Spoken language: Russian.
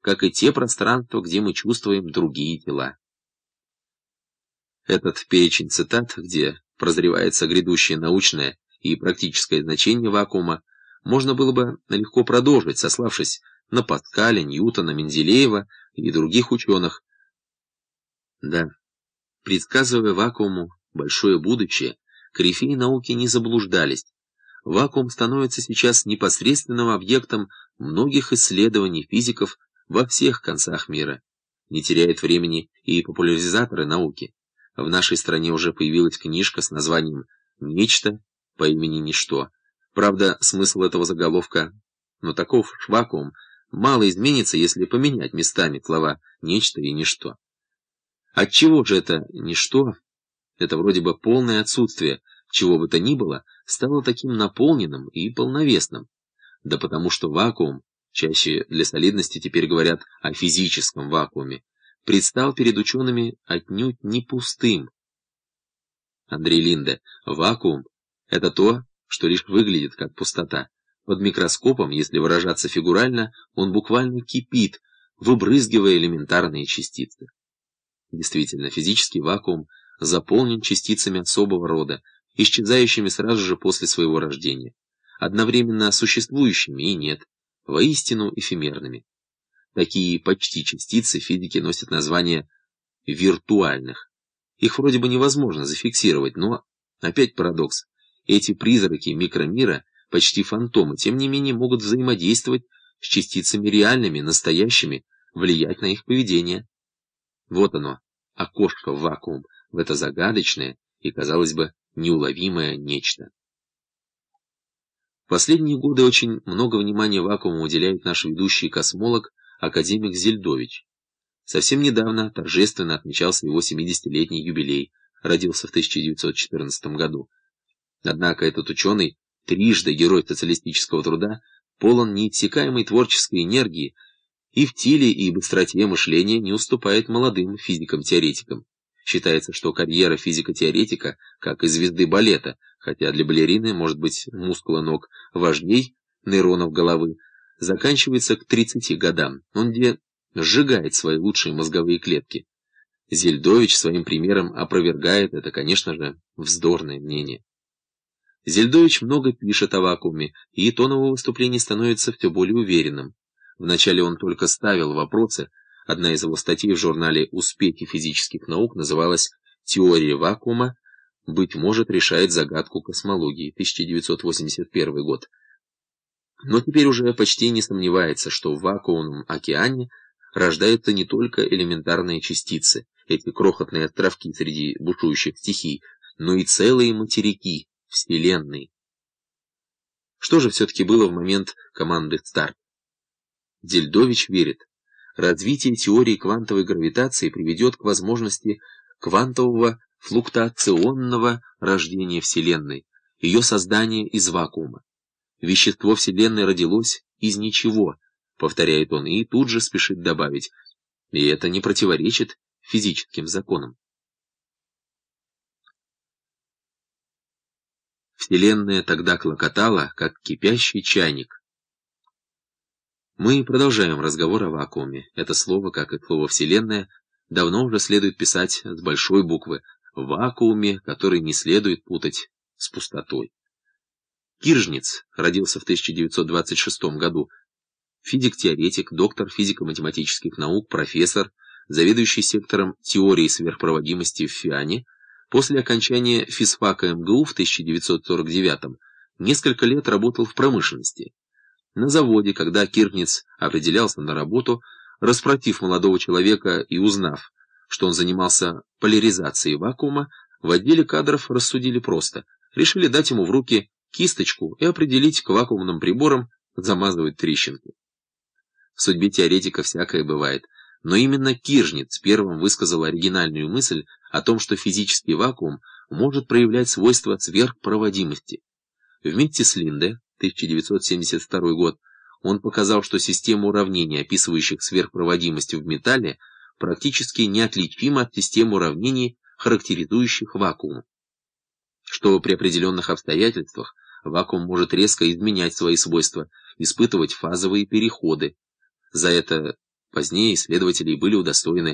как и те пространства, где мы чувствуем другие тела. Этот перечень цитат, где прозревается грядущее научное и практическое значение вакуума, можно было бы легко продолжить, сославшись на Паскаля, Ньютона, Менделеева и других ученых. Да, предсказывая вакууму большое будущее, корифеи науки не заблуждались. Вакуум становится сейчас непосредственным объектом многих исследований физиков во всех концах мира. Не теряет времени и популяризаторы науки. В нашей стране уже появилась книжка с названием «Нечто по имени Ничто». Правда, смысл этого заголовка, но таков вакуум, мало изменится, если поменять местами слова «нечто» и «ничто». Отчего же это «ничто»? Это вроде бы полное отсутствие, чего бы то ни было, стало таким наполненным и полновесным. Да потому что вакуум, чаще для солидности теперь говорят о физическом вакууме, предстал перед учеными отнюдь не пустым. Андрей Линде, вакуум — это то, что лишь выглядит как пустота. Под микроскопом, если выражаться фигурально, он буквально кипит, выбрызгивая элементарные частицы. Действительно, физический вакуум заполнен частицами особого рода, исчезающими сразу же после своего рождения, одновременно существующими и нет, воистину эфемерными. Такие почти частицы физики носят название виртуальных. Их вроде бы невозможно зафиксировать, но, опять парадокс, эти призраки микромира, почти фантомы, тем не менее могут взаимодействовать с частицами реальными, настоящими, влиять на их поведение. Вот оно, окошко в вакуум, в это загадочное и, казалось бы, неуловимое нечто. Последние годы очень много внимания вакууму уделяет наш ведущий космолог академик Зельдович. Совсем недавно торжественно отмечался его 70-летний юбилей, родился в 1914 году. Однако этот ученый, трижды герой социалистического труда, полон неиссякаемой творческой энергии и в тиле и быстроте мышления не уступает молодым физикам-теоретикам. Считается, что карьера физика-теоретика, как и звезды балета, хотя для балерины, может быть, мускула ног важней нейронов головы, заканчивается к 30 годам, он где сжигает свои лучшие мозговые клетки. Зельдович своим примером опровергает это, конечно же, вздорное мнение. Зельдович много пишет о вакууме, и тон его выступлений становится все более уверенным. Вначале он только ставил вопросы, одна из его статей в журнале «Успехи физических наук» называлась «Теория вакуума. Быть может, решает загадку космологии», 1981 год но теперь уже почти не сомневается, что в вакуумном океане рождаются не только элементарные частицы, эти крохотные островки среди бушующих стихий, но и целые материки, вселенной. Что же все-таки было в момент команды «Старт»? Дельдович верит, развитие теории квантовой гравитации приведет к возможности квантового флуктуационного рождения Вселенной, ее создания из вакуума. Вещество Вселенной родилось из ничего, повторяет он, и тут же спешит добавить, и это не противоречит физическим законам. Вселенная тогда клокотала, как кипящий чайник. Мы продолжаем разговор о вакууме. Это слово, как и слово «вселенная», давно уже следует писать с большой буквы, в вакууме, который не следует путать с пустотой. Киржниц родился в 1926 году. Физик-теоретик, доктор физико-математических наук, профессор, заведующий сектором теории сверхпроводимости в ФИАНе, после окончания физфака МГУ в 1949 несколько лет работал в промышленности. На заводе, когда Киргниц определялся на работу, распротив молодого человека и узнав, что он занимался поляризацией вакуума, в отделе кадров рассудили просто, решили дать ему в руки кисточку и определить к вакуумным приборам замазывать трещинки. В судьбе теоретика всякое бывает, но именно Киржниц первым высказал оригинальную мысль о том, что физический вакуум может проявлять свойства сверхпроводимости. Вместе с Линде, 1972 год, он показал, что система уравнений, описывающих сверхпроводимость в металле, практически неотличима от системы уравнений, характеризующих вакуум что при определенных обстоятельствах вакуум может резко изменять свои свойства, испытывать фазовые переходы. За это Позднее исследователи были удостоены